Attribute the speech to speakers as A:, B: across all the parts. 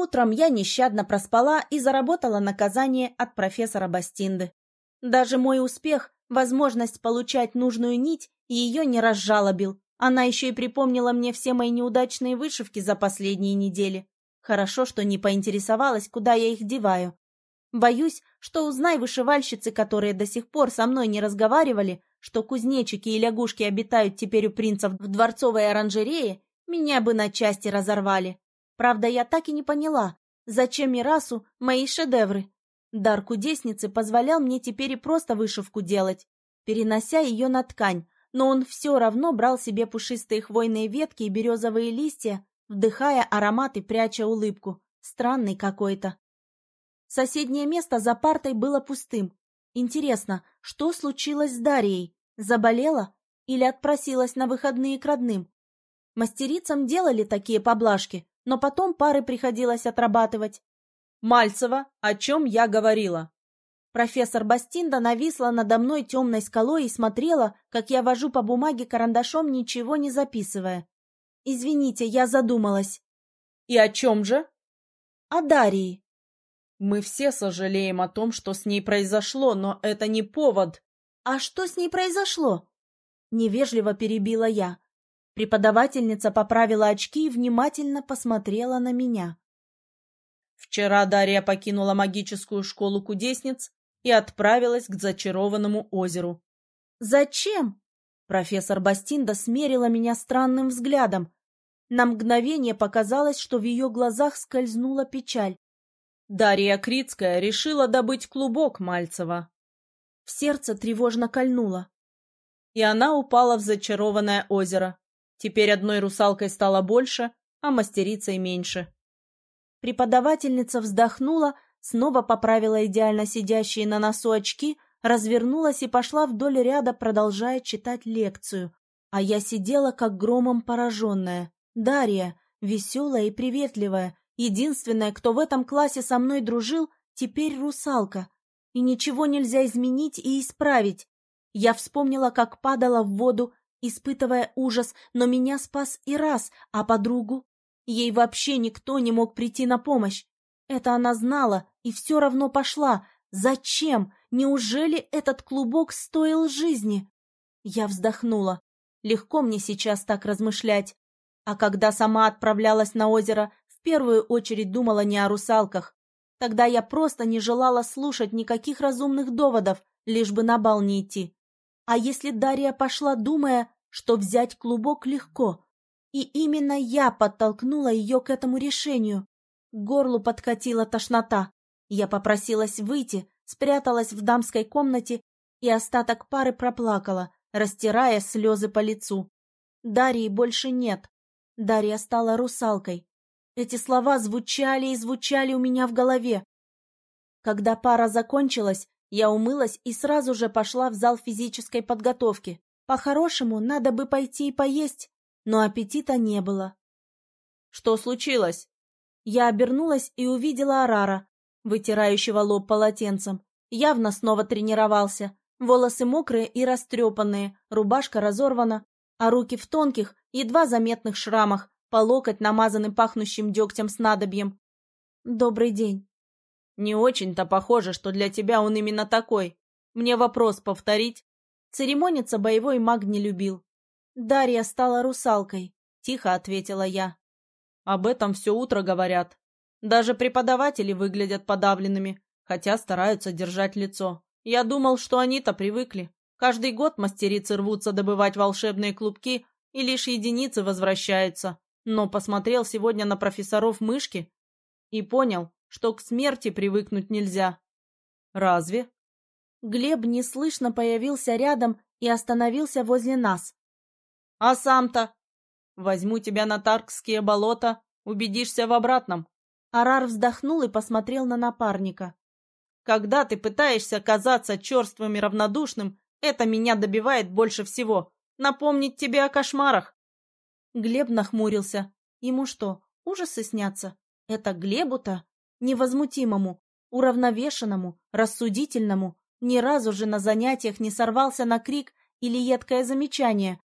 A: Утром я нещадно проспала и заработала наказание от профессора Бастинды. Даже мой успех, возможность получать нужную нить, ее не разжалобил. Она еще и припомнила мне все мои неудачные вышивки за последние недели. Хорошо, что не поинтересовалась, куда я их деваю. Боюсь, что узнай вышивальщицы, которые до сих пор со мной не разговаривали, что кузнечики и лягушки обитают теперь у принцев в дворцовой оранжерее, меня бы на части разорвали. Правда, я так и не поняла, зачем Мирасу мои шедевры. Дар кудесницы позволял мне теперь и просто вышивку делать, перенося ее на ткань, но он все равно брал себе пушистые хвойные ветки и березовые листья, вдыхая аромат и пряча улыбку. Странный какой-то. Соседнее место за партой было пустым. Интересно, что случилось с Дарьей? Заболела? Или отпросилась на выходные к родным? Мастерицам делали такие поблажки, но потом пары приходилось отрабатывать.
B: «Мальцева, о чем я говорила?»
A: Профессор Бастинда нависла надо мной темной скалой и смотрела, как я вожу по бумаге карандашом, ничего не записывая. «Извините, я задумалась».
B: «И о чем же?»
A: «О Дарии».
B: «Мы все сожалеем о том, что с ней произошло, но это не повод».
A: «А что с ней произошло?» Невежливо перебила я. Преподавательница поправила очки и внимательно посмотрела на меня.
B: Вчера Дарья покинула магическую школу кудесниц и отправилась к зачарованному озеру.
A: «Зачем?» Профессор Бастинда смерила меня странным взглядом. На мгновение показалось, что в ее глазах скользнула печаль.
B: Дарья Крицкая решила добыть клубок Мальцева.
A: В сердце тревожно кольнуло.
B: И она упала в зачарованное озеро. Теперь одной русалкой стало больше, а мастерицей меньше.
A: Преподавательница вздохнула, снова поправила идеально сидящие на носу очки, развернулась и пошла вдоль ряда, продолжая читать лекцию. А я сидела как громом пораженная. Дарья, веселая и приветливая, единственная, кто в этом классе со мной дружил, теперь русалка. И ничего нельзя изменить и исправить. Я вспомнила, как падала в воду, испытывая ужас, но меня спас и раз, а подругу? Ей вообще никто не мог прийти на помощь. Это она знала и все равно пошла. Зачем? Неужели этот клубок стоил жизни? Я вздохнула. Легко мне сейчас так размышлять. А когда сама отправлялась на озеро, в первую очередь думала не о русалках. Тогда я просто не желала слушать никаких разумных доводов, лишь бы на бал не идти. А если Дарья пошла, думая, что взять клубок легко? И именно я подтолкнула ее к этому решению. К горлу подкатила тошнота. Я попросилась выйти, спряталась в дамской комнате и остаток пары проплакала, растирая слезы по лицу. Дарьи больше нет. Дарья стала русалкой. Эти слова звучали и звучали у меня в голове. Когда пара закончилась, я умылась и сразу же пошла в зал физической подготовки. По-хорошему, надо бы пойти и поесть, но аппетита не было.
B: «Что случилось?»
A: Я обернулась и увидела Арара, вытирающего лоб полотенцем. Явно снова тренировался. Волосы мокрые и растрепанные, рубашка разорвана, а руки в тонких, едва заметных шрамах, по локоть намазанным пахнущим дегтем снадобьем. «Добрый день».
B: Не очень-то похоже, что для тебя он именно такой. Мне вопрос повторить.
A: Церемониться боевой маг не любил. Дарья стала русалкой, тихо ответила я.
B: Об этом все утро говорят. Даже преподаватели выглядят подавленными, хотя стараются держать лицо. Я думал, что они-то привыкли. Каждый год мастерицы рвутся добывать волшебные клубки, и лишь единицы возвращаются. Но посмотрел сегодня на профессоров мышки и понял, что к смерти привыкнуть нельзя. Разве?
A: Глеб неслышно появился рядом и остановился возле нас.
B: А сам-то? Возьму тебя на Таркские болота, убедишься в обратном.
A: Арар вздохнул и посмотрел на напарника.
B: Когда ты пытаешься казаться черствым и равнодушным, это меня добивает больше всего. Напомнить тебе о кошмарах.
A: Глеб нахмурился. Ему что, ужасы снятся? Это Глебу-то? Невозмутимому, уравновешенному, рассудительному, ни разу же на занятиях не сорвался на крик или едкое замечание.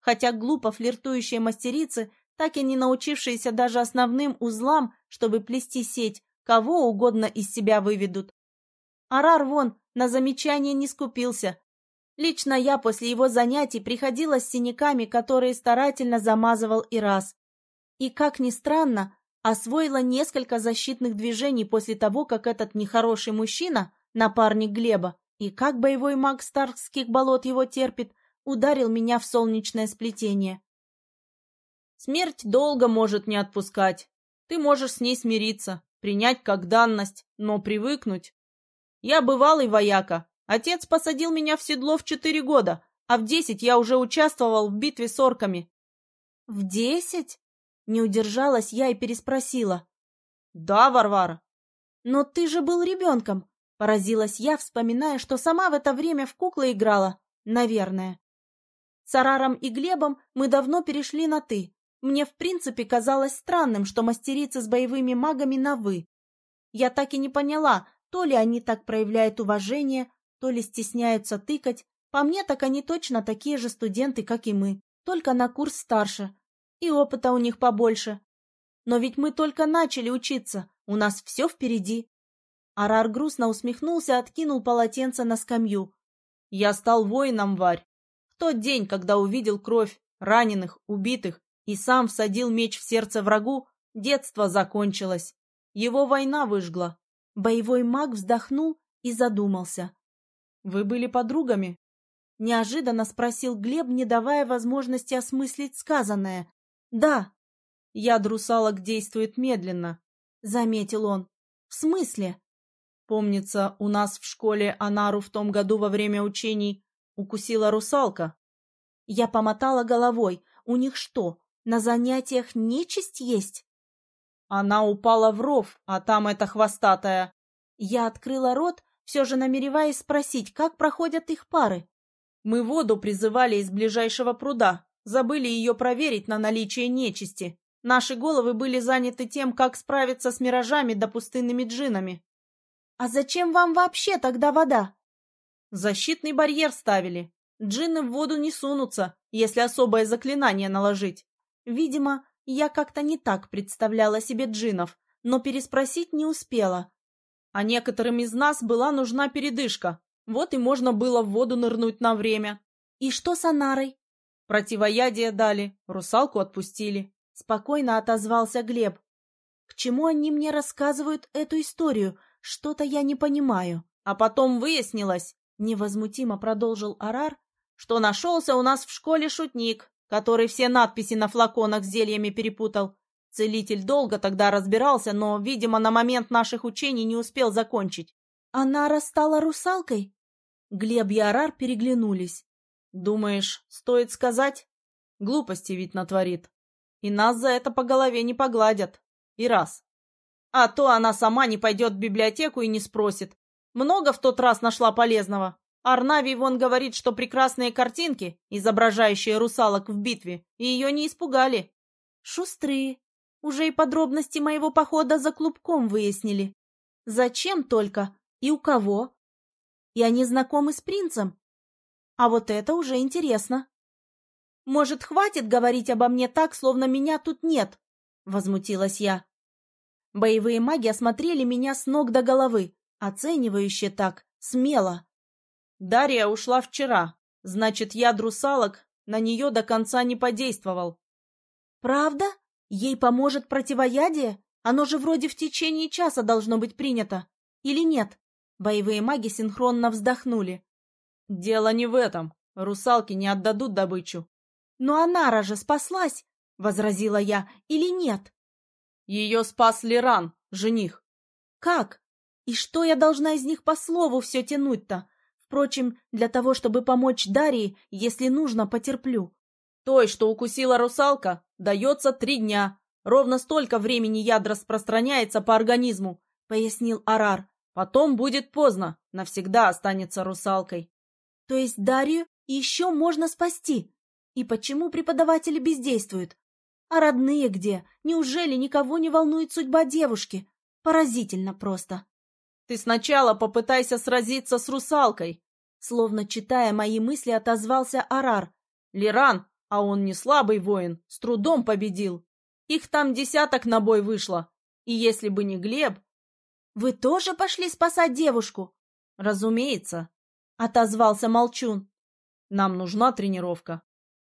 A: Хотя глупо флиртующие мастерицы, так и не научившиеся даже основным узлам, чтобы плести сеть, кого угодно из себя выведут. Арар вон на замечание не скупился. Лично я после его занятий приходила с синяками, которые старательно замазывал и раз. И, как ни странно, освоила несколько защитных движений после того, как этот нехороший мужчина, напарник Глеба, и как боевой маг Старкских болот его терпит, ударил меня в солнечное сплетение.
B: Смерть долго может не отпускать. Ты можешь с ней смириться, принять как данность, но привыкнуть. Я бывалый вояка. Отец посадил меня в седло в четыре года, а в десять я уже участвовал в битве с орками.
A: В десять? Не удержалась я и переспросила.
B: Да, Варвара.
A: Но ты же был ребенком. Поразилась я, вспоминая, что сама в это время в куклы играла. Наверное. С Араром и Глебом мы давно перешли на «ты», мне в принципе казалось странным, что мастерицы с боевыми магами на «вы». Я так и не поняла, то ли они так проявляют уважение, то ли стесняются тыкать. По мне, так они точно такие же студенты, как и мы, только на курс старше. И опыта у них побольше. Но ведь мы только начали учиться, у нас все впереди. Арар грустно усмехнулся, откинул полотенце на скамью.
B: Я стал воином, Варь. В тот день, когда увидел кровь раненых, убитых и сам всадил меч в сердце врагу, детство закончилось. Его война выжгла.
A: Боевой маг вздохнул и задумался.
B: «Вы были подругами?»
A: Неожиданно спросил Глеб, не давая возможности осмыслить сказанное. «Да».
B: «Яд русалок действует медленно», —
A: заметил он. «В смысле?»
B: «Помнится, у нас в школе Анару в том году во время учений укусила русалка».
A: Я помотала головой. «У них что, на занятиях нечисть есть?
B: Она упала в ров, а там эта хвостатая.
A: Я открыла рот, все же намереваясь спросить, как проходят их пары.
B: Мы воду призывали из ближайшего пруда, забыли ее проверить на наличие нечисти. Наши головы были заняты тем, как справиться с миражами да пустынными джинами.
A: А зачем вам вообще тогда вода?
B: Защитный барьер ставили. Джинны в воду не сунутся, если особое заклинание наложить.
A: Видимо, я как-то не так представляла себе джинов, но переспросить не успела.
B: А некоторым из нас была нужна передышка. Вот и можно было в воду нырнуть на время.
A: И что с Анарой?
B: Противоядие дали, русалку отпустили.
A: Спокойно отозвался Глеб. К чему они мне рассказывают эту историю? Что-то я не понимаю.
B: А потом выяснилось,
A: невозмутимо продолжил Арар,
B: что нашелся у нас в школе шутник, который все надписи на флаконах с зельями перепутал. Целитель долго тогда разбирался, но, видимо, на момент наших учений не успел закончить.
A: Она расстала русалкой? Глеб и Арар переглянулись.
B: Думаешь, стоит сказать? Глупости ведь натворит. И нас за это по голове не погладят. И раз. А то она сама не пойдет в библиотеку и не спросит. Много в тот раз нашла полезного. Арнавий вон говорит, что прекрасные картинки, изображающие русалок в битве, ее не испугали.
A: Шустрые. Уже и подробности моего похода за клубком выяснили. Зачем только? И у кого? И они знакомы с принцем? А вот это уже интересно. Может, хватит говорить обо мне так, словно меня тут нет? Возмутилась я. Боевые маги осмотрели меня с ног до головы, оценивающе так, смело.
B: Дарья ушла вчера. Значит, яд русалок на нее до конца не подействовал.
A: Правда? Ей поможет противоядие? Оно же вроде в течение часа должно быть принято. Или нет? Боевые маги синхронно вздохнули.
B: Дело не в этом. Русалки не отдадут добычу.
A: Но Анара же спаслась, возразила я, или нет?
B: Ее спас Леран, жених.
A: Как? И что я должна из них по слову все тянуть-то? Впрочем, для того, чтобы помочь Дарье, если нужно, потерплю.
B: Той, что укусила русалка, дается три дня. Ровно столько времени яд распространяется по организму, — пояснил Арар. Потом будет поздно, навсегда останется русалкой.
A: То есть Дарью еще можно спасти? И почему преподаватели бездействуют? А родные где? Неужели никого не волнует судьба девушки? Поразительно просто.
B: Ты сначала попытайся сразиться с русалкой.
A: Словно читая мои мысли, отозвался Арар.
B: Лиран, а он не слабый воин, с трудом победил. Их там десяток на бой вышло. И если бы не Глеб...
A: Вы тоже пошли спасать девушку?
B: Разумеется, —
A: отозвался Молчун.
B: Нам нужна тренировка.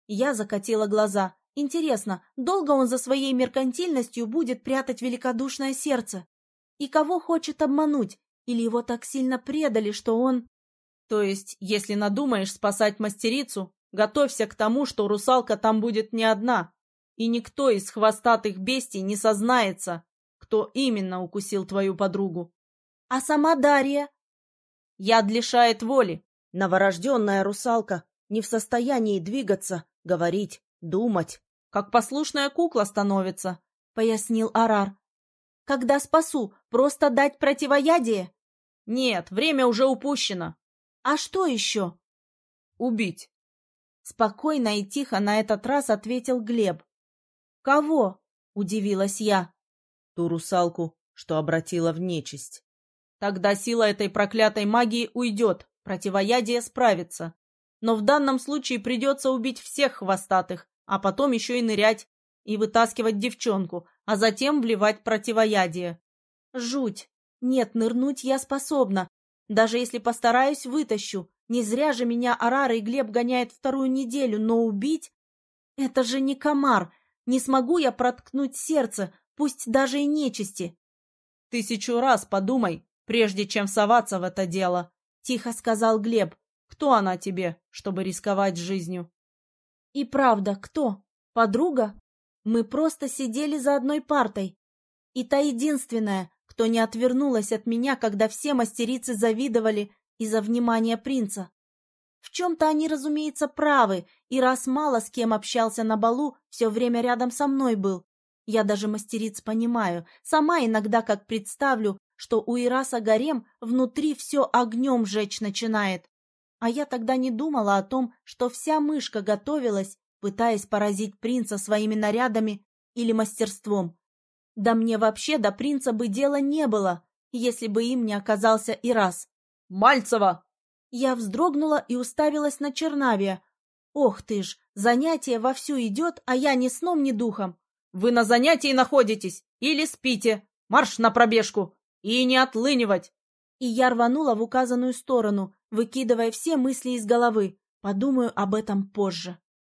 A: Я закатила глаза. Интересно, долго он за своей меркантильностью будет прятать великодушное сердце? И кого хочет обмануть? Или его так сильно предали, что он...
B: То есть, если надумаешь спасать мастерицу, готовься к тому, что русалка там будет не одна, и никто из хвостатых бестий не сознается, кто именно укусил твою подругу.
A: А сама Дарья?
B: Яд лишает воли.
A: Новорожденная русалка не в состоянии двигаться, говорить, думать.
B: Как послушная кукла становится, — пояснил Арар.
A: Когда спасу, просто дать противоядие?
B: Нет, время уже упущено.
A: А что еще?
B: Убить.
A: Спокойно и тихо на этот раз ответил Глеб. Кого? Удивилась я.
C: Ту русалку, что обратила в нечисть.
B: Тогда сила этой проклятой магии уйдет, противоядие справится. Но в данном случае придется убить всех хвостатых, а потом еще и нырять и вытаскивать девчонку, а затем вливать противоядие.
A: Жуть! Нет, нырнуть я способна. Даже если постараюсь, вытащу. Не зря же меня Арара и Глеб гоняют вторую неделю, но убить... Это же не комар. Не смогу я проткнуть сердце, пусть даже и нечисти.
B: Тысячу раз подумай, прежде чем соваться в это дело, — тихо сказал Глеб. Кто она тебе, чтобы рисковать жизнью?
A: И правда, кто? Подруга? Мы просто сидели за одной партой. И та единственная, кто не отвернулась от меня, когда все мастерицы завидовали из-за внимания принца. В чем-то они, разумеется, правы, и раз мало с кем общался на балу, все время рядом со мной был. Я даже мастериц понимаю, сама иногда как представлю, что у Ираса гарем внутри все огнем жечь начинает. А я тогда не думала о том, что вся мышка готовилась пытаясь поразить принца своими нарядами или мастерством. Да мне вообще до принца бы дела не было, если бы им не оказался и раз.
B: «Мальцева!»
A: Я вздрогнула и уставилась на Чернавия. «Ох ты ж, занятие вовсю идет, а я ни сном, ни духом».
B: «Вы на занятии находитесь или спите? Марш на пробежку! И не отлынивать!»
A: И я рванула в указанную сторону, выкидывая все мысли из головы. Подумаю об этом позже.